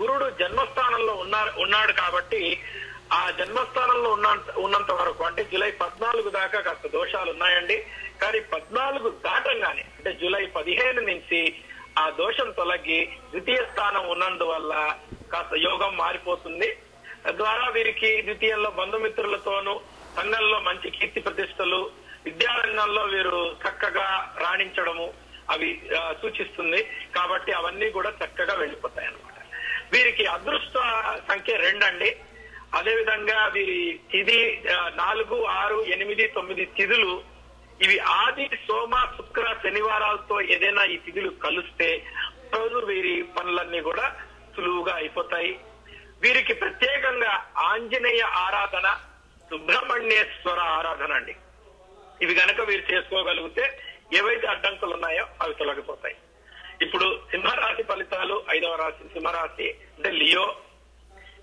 గురుడు జన్మస్థానంలో ఉన్నారు ఉన్నాడు కాబట్టి ఆ జన్మస్థానంలో ఉన్న ఉన్నంత వరకు అంటే జూలై పద్నాలుగు దాకా కాస్త దోషాలు ఉన్నాయండి. కానీ పద్నాలుగు దాటంగానే అంటే జూలై పదిహేను నుంచి ఆ దోషం తొలగి ద్వితీయ స్థానం ఉన్నందువల్ల కాస్త యోగం మారిపోతుంది. ద్వారా వీరికి ద్వితీయంలో బంధుమిత్రులతోనూ సంఘంలో మంచి కీర్తి ప్రతిష్టలు విద్యారంగంలో వీరు చక్కగా రాణించడము అవి సూచిస్తుంది. కాబట్టి అవన్నీ కూడా చక్కగా వెళ్ళిపోతాయి అనమాట వీరికి అదృష్ట సంఖ్య రెండండి. అదే విధంగా వీరి తిది నాలుగు ఆరు ఎనిమిది తొమ్మిది తిథులు ఇవి ఆది సోమ శుక్ర శనివారాలతో ఏదైనా ఈ తిథులు కలిస్తే రోజు వీరి పనులన్నీ కూడా సులువుగా అయిపోతాయి. వీరికి ప్రత్యేకంగా ఆంజనేయ ఆరాధన సుబ్రహ్మణ్యేశ్వర ఆరాధన అండి. ఇవి గనక వీరు చేసుకోగలిగితే ఏవైతే అడ్డంకులు ఉన్నాయో అవి తొలగిపోతాయి. ఇప్పుడు సింహరాశి ఫలితాలు ఐదవ రాశి సింహరాశి అంటే లియో.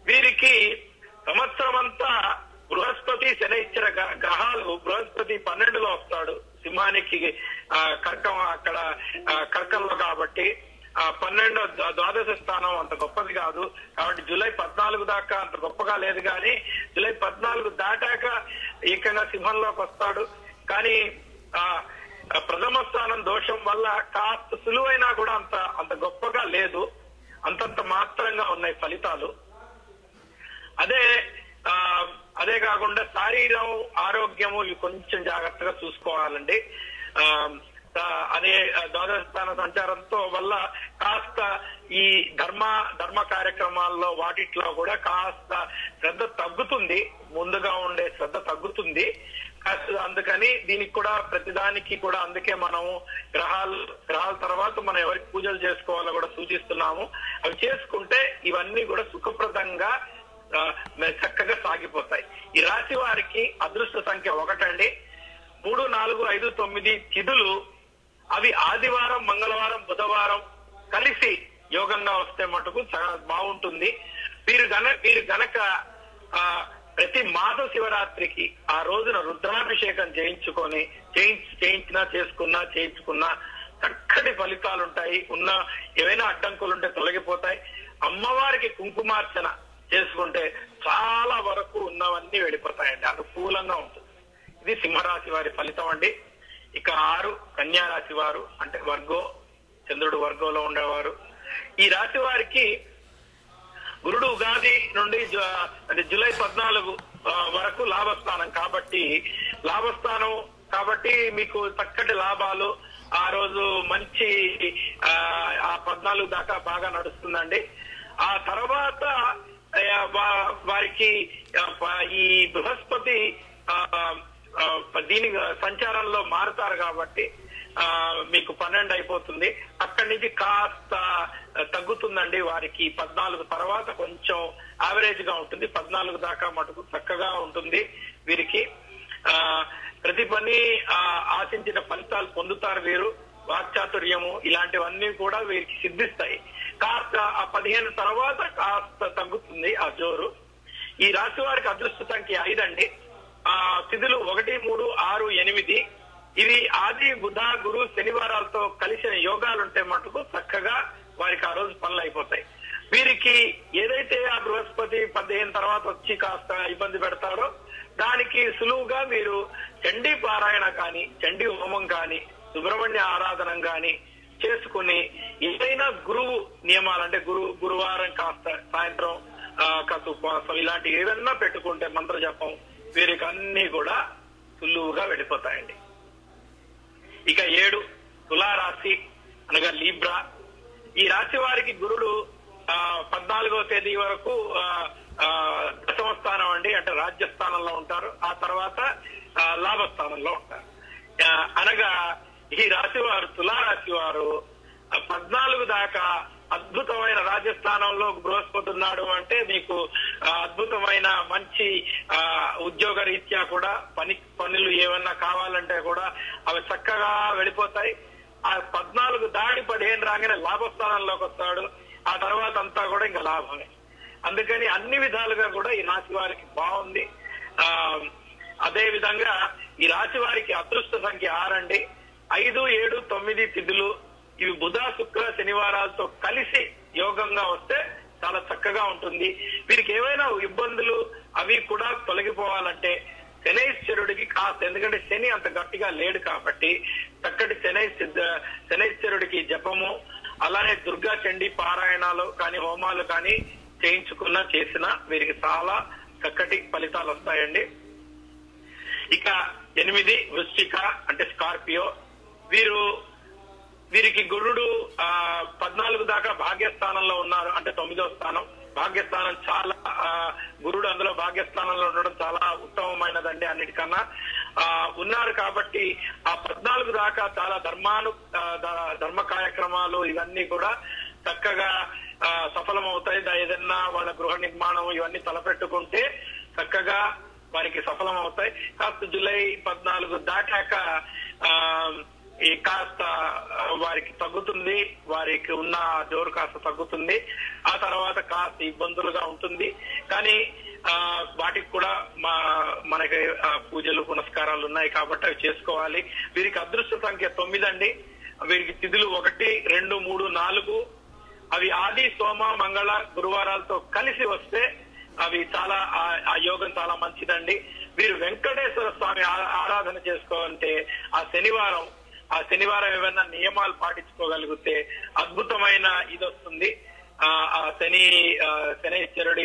వీరికి సంవత్సరం అంతా బృహస్పతి శనైశ్చర గ్ర- గ్రహాలు బృహస్పతి పన్నెండులో వస్తాడు. సింహానికి ఆ, కర్కం అక్కడ కర్కంలో కాబట్టి పన్నెండో ద్వాదశ స్థానం అంత గొప్పది కాదు. కాబట్టి జూలై పద్నాలుగు దాకా అంత గొప్పగా లేదు కానీ జూలై పద్నాలుగు దాటాక ఏకంగా సింహంలోకి వస్తాడు. కానీ ఆ ప్రథమ స్థానం దోషం వల్ల కాస్త సులువైనా కూడా అంత అంత గొప్పగా లేదు. అంతంత మాత్రంగా ఉన్నాయి ఫలితాలు. అదే ఆ అదే కాకుండా శారీరం ఆరోగ్యము ఇవి కొంచెం జాగ్రత్తగా చూసుకోవాలండి. అనే ద్వాదశస్థాన అదే సంచారంతో వల్ల కాస్త ఈ ధర్మ ధర్మ కార్యక్రమాల్లో వాటిట్లో కూడా కాస్త శ్రద్ధ తగ్గుతుంది. ముందుగా ఉండే శ్రద్ధ తగ్గుతుంది. కాస్త అందుకని దీనికి కూడా ప్రతిదానికి కూడా అందుకే మనము గ్రహాలు గ్రహాల తర్వాత మనం ఎవరికి పూజలు చేసుకోవాలో కూడా సూచిస్తున్నాము. అవి చేసుకుంటే ఇవన్నీ కూడా సుఖప్రదంగా ఆ, చక్కగా సాగిపోతాయి. ఈ రాశి వారికి అదృష్ట సంఖ్య ఒకటండి. మూడు నాలుగు ఐదు తొమ్మిది తిథులు అవి ఆదివారం మంగళవారం బుధవారం కలిసి యోగంగా వస్తే మటుకు చాలా బాగుంటుంది. వీరు గన వీరు గనక ఆ ప్రతి మాస శివరాత్రికి ఆ రోజున రుద్రాభిషేకం చేయించుకొని చేయించి చేయించినా చేసుకున్నా చేయించుకున్నా చక్కటి ఫలితాలు ఉంటాయి ఉన్న ఏవైనా అడ్డంకులు ఉంటే తొలగిపోతాయి. అమ్మవారికి కుంకుమార్చన చేసుకుంటే చాలా వరకు ఉన్నవన్నీ వెళ్ళిపోతాయండి. అనుకూలంగా ఉంటుంది. ఇది సింహరాశి వారి ఫలితం అండి. ఇక ఆరు కన్యా రాశి వారు అంటే వర్గో చంద్రుడు వర్గంలో ఉండేవారు. ఈ రాశి వారికి గురుడు ఉగాది నుండి అంటే జూలై పద్నాలుగు వరకు లాభస్థానం. కాబట్టి లాభస్థానం కాబట్టి మీకు చక్కటి లాభాలు. ఆ రోజు మంచి ఆ, పద్నాలుగు దాకా బాగా నడుస్తుందండి. ఆ తర్వాత వారికి ఈ బృహస్పతి ఆ, దీని సంచారంలో మారుతారు కాబట్టి ఆ, మీకు పన్నెండు అయిపోతుంది. అక్కడి నుంచి కాస్త తగ్గుతుందండి వారికి. పద్నాలుగు తర్వాత కొంచెం యావరేజ్గా ఉంటుంది. పద్నాలుగు దాకా మటుకు చక్కగా ఉంటుంది వీరికి. ఆ ప్రతి పని ఆ, ఆశించిన ఫలితాలు పొందుతారు వీరు. వాక్చాతుర్యము ఇలాంటివన్నీ కూడా వీరికి సిద్ధిస్తాయి. కాస్త ఆ పదిహేను తర్వాత కాస్త తగ్గుతుంది ఆ జోరు. ఈ రాశి వారికి అదృష్ట సంఖ్య ఐదండి. తిథులు ఒకటి మూడు ఆరు ఎనిమిది. ఇవి ఆది బుధ గురు శనివారాలతో కలిసిన యోగాలు ఉంటే మటుకు చక్కగా వారికి ఆ రోజు పనులు అయిపోతాయి. వీరికి ఏదైతే ఆ బృహస్పతి పదిహేను తర్వాత వచ్చి కాస్త ఇబ్బంది పెడతారో దానికి సులువుగా మీరు చండీ పారాయణ కానీ చండీ హోమం కానీ సుబ్రహ్మణ్య ఆరాధన కానీ చేసుకుని ఏదైనా గురువు నియమాలు అంటే గురు గురువారం కాస్త సాయంత్రం కాస్త ఉపవాసం ఇలాంటి ఏదన్నా పెట్టుకుంటే మంత్ర జపం వీరికి అన్ని కూడా సులువుగా వెళ్ళిపోతాయండి. ఇక ఏడు తులారాశి అనగా లీబ్రా. ఈ రాశి వారికి గురుడు ఆ పద్నాలుగో తేదీ వరకు ఆ, దశమ స్థానం అండి అంటే రాజ్యస్థానంలో ఉంటారు. ఆ తర్వాత ఆ, లాభస్థానంలో ఉంటారు. అనగా ఈ రాశి వారు తులారాశి వారు పద్నాలుగు దాకా అద్భుతమైన రాజస్థానంలో బృహస్పతున్నాడు అంటే మీకు అద్భుతమైన మంచి ఆ, ఉద్యోగ రీత్యా కూడా పని పనులు ఏమన్నా కావాలంటే కూడా అవి చక్కగా వెళ్ళిపోతాయి. ఆ పద్నాలుగు దాడి పదిహేను రాగానే లాభస్థానంలోకి వస్తాడు. ఆ తర్వాత అంతా కూడా ఇంకా లాభమే. అందుకని అన్ని విధాలుగా కూడా ఈ రాశి వారికి బాగుంది. ఆ అదే విధంగా ఈ రాశి వారికి అదృష్ట సంఖ్య ఆరండి. ఐదు ఏడు తొమ్మిది తిథులు ఇవి బుధ శుక్ర శనివారాలతో కలిసి యోగంగా వస్తే చాలా చక్కగా ఉంటుంది. వీరికి ఏవైనా ఇబ్బందులు అవి కూడా తొలగిపోవాలంటే శనైశ్వరుడికి కాస్త ఎందుకంటే శని అంత గట్టిగా లేడు కాబట్టి చక్కటి శనై శనైశ్వరుడికి జపము అలానే దుర్గా చండీ పారాయణాలు కానీ హోమాలు కానీ చేయించుకున్నా చేసినా వీరికి చాలా చక్కటి ఫలితాలు వస్తాయండి. ఇక ఎనిమిది వృశ్చిక అంటే స్కార్పియో. వీరు వీరికి గురుడు ఆ పద్నాలుగు దాకా భాగ్యస్థానంలో ఉన్నారు. అంటే తొమ్మిదో స్థానం. భాగ్యస్థానం చాలా ఆ, గురుడు అందులో భాగ్యస్థానంలో ఉండడం చాలా ఉత్తమమైనదండి అన్నిటికన్నా. ఆ ఉన్నారు కాబట్టి ఆ పద్నాలుగు దాకా చాలా ధర్మాను ఆ, ధర్మ కార్యక్రమాలు ఇవన్నీ కూడా చక్కగా ఆ, సఫలమవుతాయి. ఏదన్నా వాళ్ళ గృహ నిర్మాణం ఇవన్నీ తలపెట్టుకుంటే చక్కగా వారికి సఫలం అవుతాయి కాస్త జూలై పద్నాలుగు దాటాక ఆ ఈ కాస్త వారికి తగ్గుతుంది వారికి ఉన్న జోరు కాస్త తగ్గుతుంది ఆ తర్వాత కాస్త ఇబ్బందులుగా ఉంటుంది. కానీ ఆ వాటికి కూడా మా మనకి పూజలు పునస్కారాలు ఉన్నాయి కాబట్టి అవి చేసుకోవాలి. వీరికి అదృష్ట సంఖ్య తొమ్మిది అండి వీరికి తిథులు ఒకటి రెండు మూడు నాలుగు. అవి ఆది సోమ మంగళ గురువారాలతో కలిసి వస్తే అవి చాలా ఆ- ఆ యోగం చాలా మంచిదండి. వీరు వెంకటేశ్వర స్వామి ఆ- ఆరాధన చేసుకోవాలంటే ఆ శనివారం ఆ శనివారం ఏమైనా నియమాలు పాటించుకోగలిగితే అద్భుతమైన ఇది వస్తుంది. ఆ ఆ శని ఆ,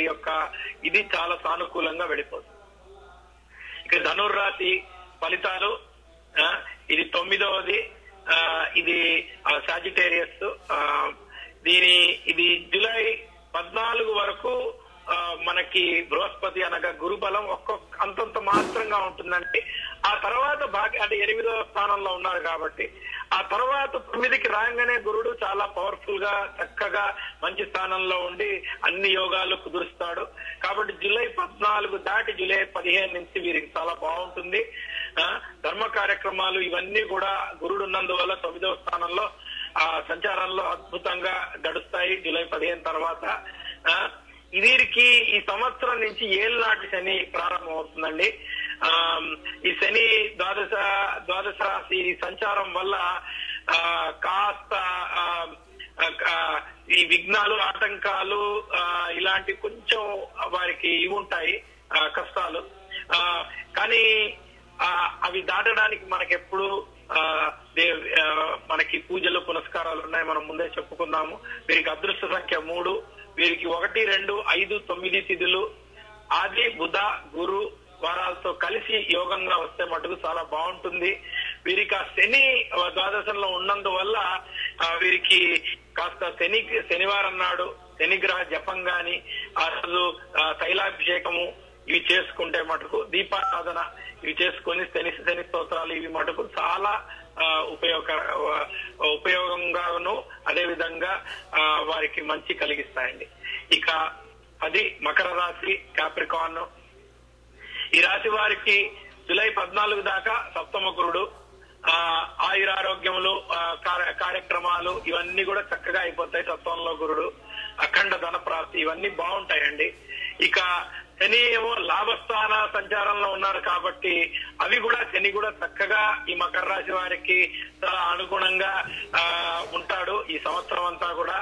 యొక్క ఇది చాలా సానుకూలంగా వెళ్ళిపోతుంది. ఇక ధనుర్రాశి ఫలితాలు ఆ, ఇది తొమ్మిదవది ఆ, ఇది సాజిటేరియస్ దీని ఇది జూలై పద్నాలుగు వరకు మనకి బృహస్పతి అనగా గురుబలం ఒక్కొక్క అంతంత మాత్రంగా ఉంటుందండి. ఆ తర్వాత భాగ్య అంటే ఎనిమిదవ స్థానంలో ఉన్నారు కాబట్టి ఆ తర్వాత తొమ్మిదికి రాగానే గురుడు చాలా పవర్ఫుల్గా చక్కగా మంచి స్థానంలో ఉండి అన్ని యోగాలు కుదురుస్తాడు. కాబట్టి జూలై పద్నాలుగు దాటి జూలై పదిహేను నుంచి వీరికి చాలా బాగుంటుంది. ఆ, ధర్మ కార్యక్రమాలు ఇవన్నీ కూడా గురుడు ఉన్నందువల్ల తొమ్మిదవ స్థానంలో ఆ సంచారంలో అద్భుతంగా గడుస్తాయి జూలై పదిహేను తర్వాత. ఆ, వీరికి ఈ సంవత్సరం నుంచి ఏళ్ళనాటి శని ప్రారంభం అవుతుందండి ఆ, ఈ శని ద్వాదశ ద్వాదశ రాశి సంచారం వల్ల ఆ, కాస్త ఆ, ఈ విఘ్నాలు ఆటంకాలు ఆ, ఇలాంటి కొంచెం వారికి ఇవి ఉంటాయి ఆ, కష్టాలు. ఆ, కానీ ఆ, అవి దాటడానికి మనకెప్పుడు ఆ, దేవ్ ఆ, మనకి పూజలు పునస్కారాలు ఉన్నాయి మనం ముందే చెప్పుకున్నాము వీరికి అదృష్ట సంఖ్య మూడు. వీరికి ఒకటి రెండు ఐదు తొమ్మిది తిథులు. ఆది బుధ గురు వారాలతో కలిసి యోగంగా వస్తే మటుకు చాలా బాగుంటుంది. వీరికి ఆ శని ద్వాదశంలో ఉన్నందువల్ల ఆ, వీరికి కాస్త శని శనివారం నాడు శనిగ్రహ జపం గాని ఆ రోజు తైలాభిషేకము ఇవి చేసుకుంటే మటుకు దీపారాధన ఇవి చేసుకొని శని శని స్తోత్రాలు ఇవి మటుకు చాలా ఉపయోగ ఉపయోగంగాను అదే విధంగా ఆ, వారికి మంచి కలిగిస్తాయండి. ఇక అది మకర రాశి కాప్రికాన్ ఈ రాశి వారికి జులై పద్నాలుగు దాకా సప్తమ గురుడు ఆ ఆయురారోగ్యములు ఆ, కార్య- కార్యక్రమాలు ఇవన్నీ కూడా చక్కగా అయిపోతాయి సత్వంలో గురుడు. అఖండ ధన ప్రాప్తి ఇవన్నీ బాగుంటాయండి. ఇక శని ఏమో లాభస్థాన సంచారంలో ఉన్నారు కాబట్టి అవి కూడా శని కూడా చక్కగా ఈ మకర రాశి వారికి చాలా అనుగుణంగా ఆ ఉంటాడు. ఈ సంవత్సరం అంతా కూడా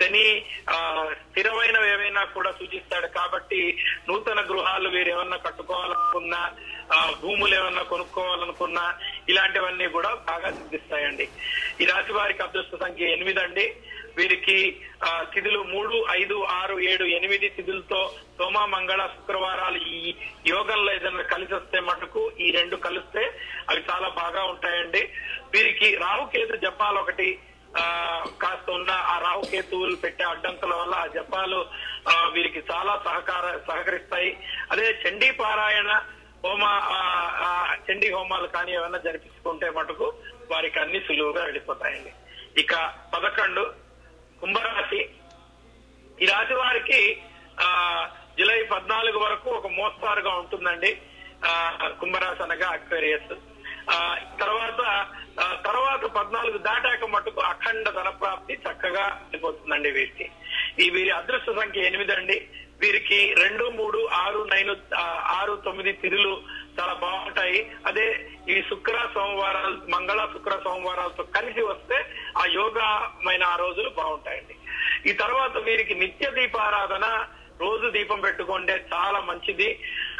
శని ఆ స్థిరమైన ఏవైనా కూడా సూచిస్తాడు కాబట్టి నూతన గృహాలు వీరు ఏమన్నా కట్టుకోవాలనుకున్నా ఆ, భూములు ఏమన్నా కొనుక్కోవాలనుకున్నా ఇలాంటివన్నీ కూడా బాగా సిద్ధిస్తాయండి. ఈ రాశి వారికి అదృష్ట సంఖ్య ఎనిమిది అండి వీరికి ఆ, తిథులు మూడు ఐదు ఆరు ఏడు ఎనిమిది తిథులతో సోమ మంగళ శుక్రవారాలు ఈ యోగంలో ఏదైనా కలిసి వస్తే మటుకు ఈ రెండు కలిస్తే అవి చాలా బాగా ఉంటాయండి. వీరికి రాహుకేతు జపాలు ఒకటి ఆ కాస్త ఉన్న ఆ రాహుకేతువులు పెట్టే అడ్డంకుల వల్ల ఆ జపాలు ఆ, వీరికి చాలా సహకార సహకరిస్తాయి. అదే చండీ పారాయణ హోమ ఆ, చండీ హోమాలు కానీ ఏమైనా జరిపించుకుంటే మటుకు వారికి అన్ని సులువుగా వెళ్ళిపోతాయండి. ఇక పదకొండు కుంభరాశి. ఈ రాశి వారికి ఆ జూలై పద్నాలుగు వరకు ఒక మోస్తారుగా ఉంటుందండి. ఆ కుంభరాశి అనగా అక్వేరియస్. ఆ తర్వాత తర్వాత పద్నాలుగు దాటాక మటుకు అఖండ ధనప్రాప్తి చక్కగా అయిపోతుందండి వీరికి. ఈ వీరి అదృష్ట సంఖ్య ఎనిమిది అండి. వీరికి రెండు మూడు ఆరు నైన్ ఆ, ఆరు తొమ్మిది తిరులు చాలా బాగుంటాయి. అదే ఈ శుక్ర సోమవారాలు మంగళ శుక్ర సోమవారాలతో కలిసి వస్తే ఆ యోగమైన ఆ రోజులు బాగుంటాయండి. ఈ తర్వాత వీరికి నిత్య దీపారాధన రోజు దీపం పెట్టుకుంటే చాలా మంచిది.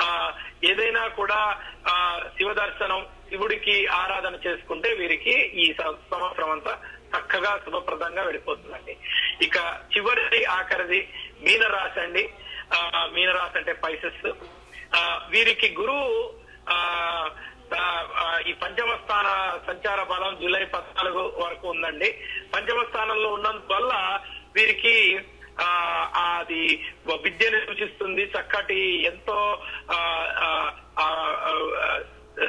ఆ ఏదైనా కూడా ఆ శివ దర్శనం శివుడికి ఆరాధన చేసుకుంటే వీరికి ఈ సంవత్సరం అంతా చక్కగా శుభప్రదంగా వెళ్ళిపోతుందండి. ఇక చివరిది ఆఖరిది మీనరాశి అండి. ఆ మీనరాశి అంటే పైసెస్ ఆ వీరికి గురువు ఈ పంచమ స్థాన సంచార బలం జూలై పద్నాలుగు వరకు ఉందండి. పంచమ స్థానంలో ఉన్నందువల్ల వీరికి ఆ అది విద్యను సూచిస్తుంది. చక్కటి ఎంతో ఆ, ఆ, ఆ,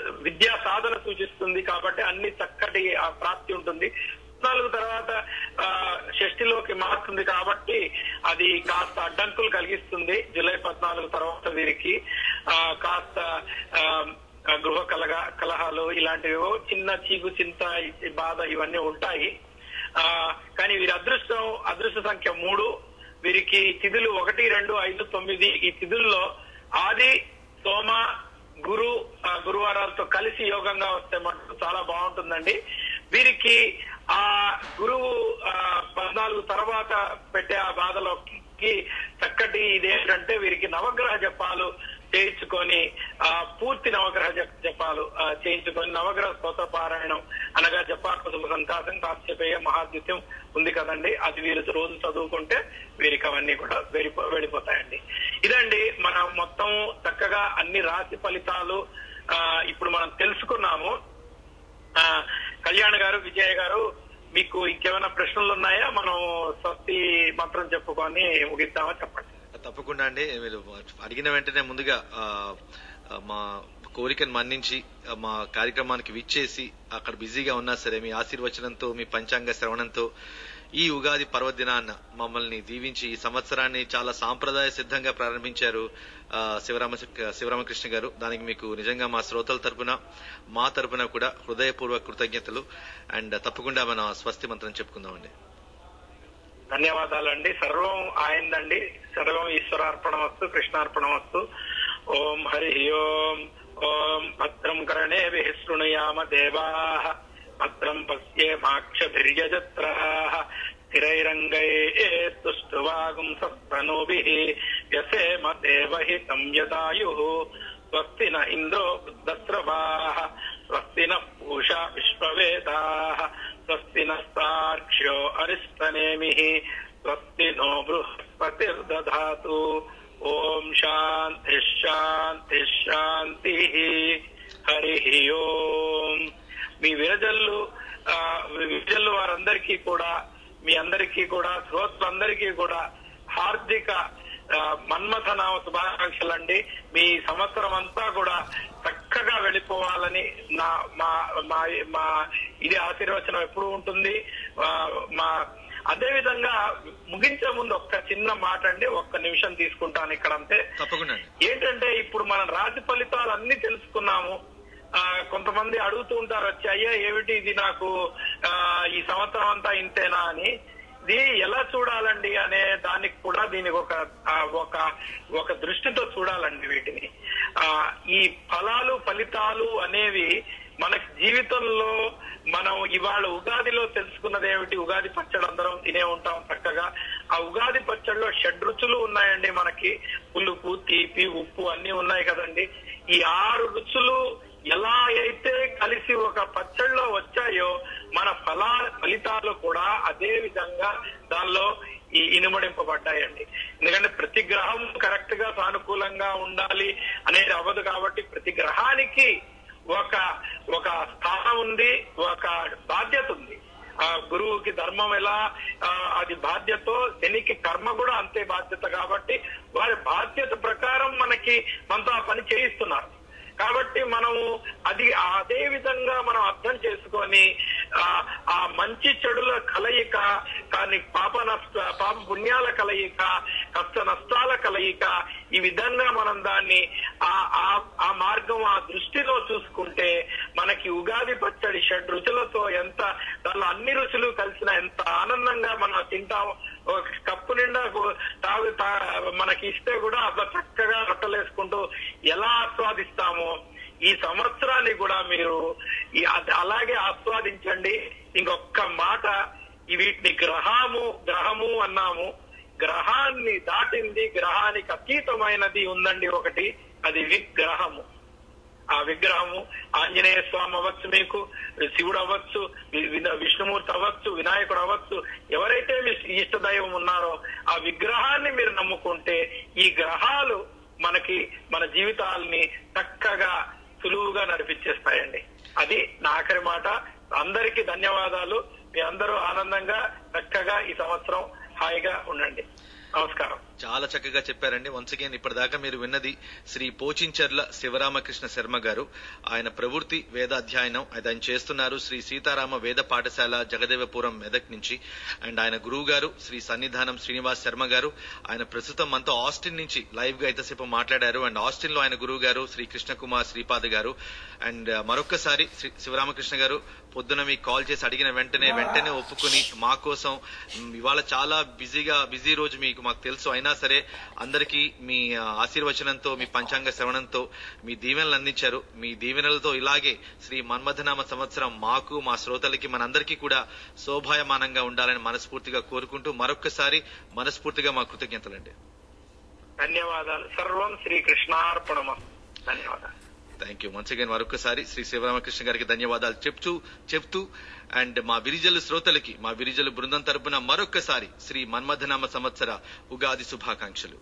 విద్యా సాధన సూచిస్తుంది కాబట్టి అన్ని చక్కటి ప్రాప్తి ఉంటుంది. పద్నాలుగు తర్వాత షష్టిలోకి మారుతుంది కాబట్టి అది కాస్త అడ్డంకులు కలిగిస్తుంది. జూలై పద్నాలుగు తర్వాత వీరికి ఆ, కాస్త గృహ కలగ కలహాలు ఇలాంటివి చిన్న చీకు చింత బాధ ఇవన్నీ ఉంటాయి. ఆ కానీ వీరి అదృష్టం అదృష్ట సంఖ్య మూడు. వీరికి తిథులు ఒకటి రెండు ఐదు తొమ్మిది. ఈ తిథుల్లో ఆది సోమ గురు గురువారాలతో కలిసి యోగంగా వస్తే మటుకు చాలా బాగుంటుందండి. వీరికి ఆ గురువు ఆ, పద్నాలుగు తర్వాత పెట్టే ఆ బాధలోకి చక్కటి ఇదేంటంటే వీరికి నవగ్రహ జపాలు చేయించుకొని ఆ పూర్తి నవగ్రహ జపాలు చేయించుకొని నవగ్రహ స్తోత్ర పారాయణం అనగా జపాకుసుమ సంకాసం కాశ్యపేయ మహాద్యుత్యం ఉంది కదండి. అది వీరు రోజు చదువుకుంటే వీరికి అవన్నీ కూడా వెళ్ళిపో వెళ్ళిపోతాయండి. ఇదండి మనం మొత్తం చక్కగా అన్ని రాశి ఫలితాలు ఆ, ఇప్పుడు మనం తెలుసుకున్నాము. ఆ, కళ్యాణ్ గారు విజయ్ గారు మీకు ఇంకేమైనా ప్రశ్నలు ఉన్నాయా? మనం స్వస్తి మంత్రం చెప్పుకొని ముగిద్దామా? చెప్పండి. తప్పకుండా అండి. మీరు అడిగిన వెంటనే ముందుగా మా కోరికను మన్నించి మా కార్యక్రమానికి విచ్చేసి అక్కడ బిజీగా ఉన్నా సరే మీ ఆశీర్వచనంతో మీ పంచాంగ శ్రవణంతో ఈ ఉగాది పర్వదినాన్న మమ్మల్ని దీవించి ఈ సంవత్సరాన్ని చాలా సాంప్రదాయ సిద్ధంగా ప్రారంభించారు శివరామ శివరామకృష్ణ గారు. దానికి మీకు నిజంగా మా శ్రోతల తరపున మా తరపున కూడా హృదయపూర్వక కృతజ్ఞతలు. అండ్ తప్పకుండా మనం స్వస్తి మంత్రం చెప్పుకుందామండి. ధన్యవాదాలండి. సర్వం ఆయిందండి. సర్వం ఈశ్వరార్పణ వస్తు కృష్ణార్పణ వస్తు ఓం హరి ఓం. ఓం భద్రం కరణే శృణుయామ దేవా. భద్రం పశ్యేమాక్షభిర్యజత్రా స్థిరైరంగై తుష్టువాగుంసస్తనూభి వ్యసేమ దేవహితం యదాయు స్వస్తి న ఇంద్రో బుద్ధస్రవా స్వస్తి న పూషా విశ్వవేదా స్వస్తి నస్తార్క్ష్యో అరిష్టనేమి స్వస్తి నో బృహస్పతిర్దధాతు ఓం శాంతి శాంతి శాంతి హరి ఓం మీ విరజల్లు విరజల్లు వారందరికీ కూడా మీ అందరికీ కూడా శ్రోతలందరికీ కూడా హార్దిక ఆ, మన్మథ నామ శుభాకాంక్షలు అండి. మీ సంవత్సరం అంతా కూడా చక్కగా వెళ్ళిపోవాలని నా మా మా మా ఇది ఆశీర్వచనం ఎప్పుడు ఉంటుంది. మా అదే విధంగా ముగించే ముందు ఒక్క చిన్న మాట అండి ఒక్క నిమిషం తీసుకుంటాను ఇక్కడ అంతే తప్పకుండా ఏంటంటే ఇప్పుడు మనం రాశి ఫలితాలు అన్ని తెలుసుకున్నాము. కొంతమంది అడుగుతూ ఉంటారు వచ్చి అయ్యా ఏమిటి ఇది నాకు ఆ ఈ సంవత్సరం అంతా ఇంతేనా అని. ఇది ఎలా చూడాలండి అనే దానికి కూడా దీనికి ఒక ఒక ఒక దృష్టితో చూడాలండి వీటిని. ఆ ఈ ఫలాలు ఫలితాలు అనేవి మన జీవితంలో మనం ఇవాళ ఉగాదిలో తెలుసుకున్నది ఏమిటి? ఉగాది పచ్చడి అందరం తినే ఉంటాం చక్కగా. ఆ ఉగాది పచ్చడిలో షడ్రుచులు ఉన్నాయండి మనకి. పులుపు తీపి ఉప్పు అన్ని ఉన్నాయి కదండి. ఈ ఆరు రుచులు ఎలా అయితే కలిసి ఒక పచ్చడిలో వచ్చాయో మన ఫలా ఫలితాలు కూడా అదే విధంగా దానిలో ఈ ఇనుమడింపబడ్డాయండి. ఎందుకంటే ప్రతి గ్రహం కరెక్ట్గా సానుకూలంగా ఉండాలి అనేది అవ్వదు కాబట్టి ప్రతి గ్రహానికి ఒక ఒక స్థానం ఉంది ఒక బాధ్యత ఉంది. ఆ గురువుకి ధర్మం ఎలా ఆ, అది బాధ్యతో శనికి కర్మ కూడా అంతే బాధ్యత కాబట్టి వారి బాధ్యత ప్రకారం మనకి మనతో ఆ పని చేయిస్తున్నారు. కాబట్టి మనము అది అదే విధంగా మనం అర్థం చేసుకొని ఆ, ఆ మంచి చెడుల కలయిక కానీ పాప నష్ట పాప పుణ్యాల కలయిక కష్ట నష్టాల కలయిక ఈ విధంగా మనం దాన్ని ఆ ఆ- ఆ మార్గం ఆ దృష్టిలో చూసుకుంటే మనకి ఉగాది పచ్చడి షడ్ రుచులతో ఎంత దానిలో అన్ని రుచులు కలిసిన ఎంత ఆనందంగా మనం తింటాము ఒక కప్పు నిండా తాగు తా- మనకి ఇస్తే కూడా అట్లా చక్కగా రొట్టెలేసుకుంటూ ఎలా ఆస్వాదిస్తామో ఈ సంవత్సరాన్ని కూడా మీరు అలాగే ఆస్వాదించండి. ఇంకొక మాట వీటిని గ్రహము గ్రహము అన్నాము. గ్రహాన్ని దాటింది గ్రహానికి అతీతమైనది ఉందండి ఒకటి అది విగ్రహము. ఆ విగ్రహము ఆంజనేయ స్వామి అవ్వచ్చు మీకు శివుడు అవ్వచ్చు విష్ణుమూర్తి అవ్వచ్చు వినాయకుడు అవ్వచ్చు ఎవరైతే మీ ఇష్ట దైవం ఉన్నారో ఆ విగ్రహాన్ని మీరు నమ్ముకుంటే ఈ గ్రహాలు మనకి మన జీవితాల్ని చక్కగా సులువుగా నడిపించేస్తాయండి. అది నా ఆఖరి మాట. అందరికీ ధన్యవాదాలు. మీ అందరూ ఆనందంగా చక్కగా ఈ సంవత్సరం హాయిగా ఉండండి. నమస్కారం. చాలా చక్కగా చెప్పారండి. వన్స్ అగైన్ ఇప్పటిదాకా మీరు విన్నది శ్రీ పోచించర్ల శివరామకృష్ణ శర్మ గారు. ఆయన ప్రవృత్తి వేద అధ్యయనం అది ఆయన చేస్తున్నారు శ్రీ సీతారామ వేద పాఠశాల జగదేవపురం మెదక్ నుంచి. అండ్ ఆయన గురువు గారు శ్రీ సన్నిధానం శ్రీనివాస్ శర్మ గారు. ఆయన ప్రస్తుతం మనతో ఆస్టిన్ నుంచి లైవ్గా ఇంతసేపు మాట్లాడారు. అండ్ ఆస్టిన్లో ఆయన గురువు గారు శ్రీ కృష్ణకుమార్ శ్రీపాద్ గారు. అండ్ మరొక్కసారి శ్రీ శివరామకృష్ణ గారు పొద్దున మీకు కాల్ చేసి అడిగిన వెంటనే వెంటనే ఒప్పుకుని మా కోసం ఇవాళ చాలా బిజీగా బిజీ రోజు మీకు మాకు తెలుసు. అయినా సరే అందరికీ మీ ఆశీర్వచనంతో మీ పంచాంగ శ్రవణంతో మీ దీవెనలు అందించారు. మీ దీవెనలతో ఇలాగే శ్రీ మన్మథనామ సంవత్సరం మాకు మా శ్రోతలకి మనందరికీ కూడా శోభాయమానంగా ఉండాలని మనస్ఫూర్తిగా కోరుకుంటూ మరొక్కసారి మనస్ఫూర్తిగా మా కృతజ్ఞతలండి. ధన్యవాదాలు. సర్వం శ్రీకృష్ణార్పణమ ధన్యవాదాలు. థ్యాంక్ యూ వన్స్ అగైన్ మరొకసారి శ్రీ శివరామకృష్ణ గారికి ధన్యవాదాలు చెప్తూ చెప్తూ అండ్ మా విరిజలు శ్రోతలకి మా విరిజలు బృందం తరపున మరొకసారి శ్రీ మన్మథనామ సంవత్సర ఉగాది శుభాకాంక్షలు.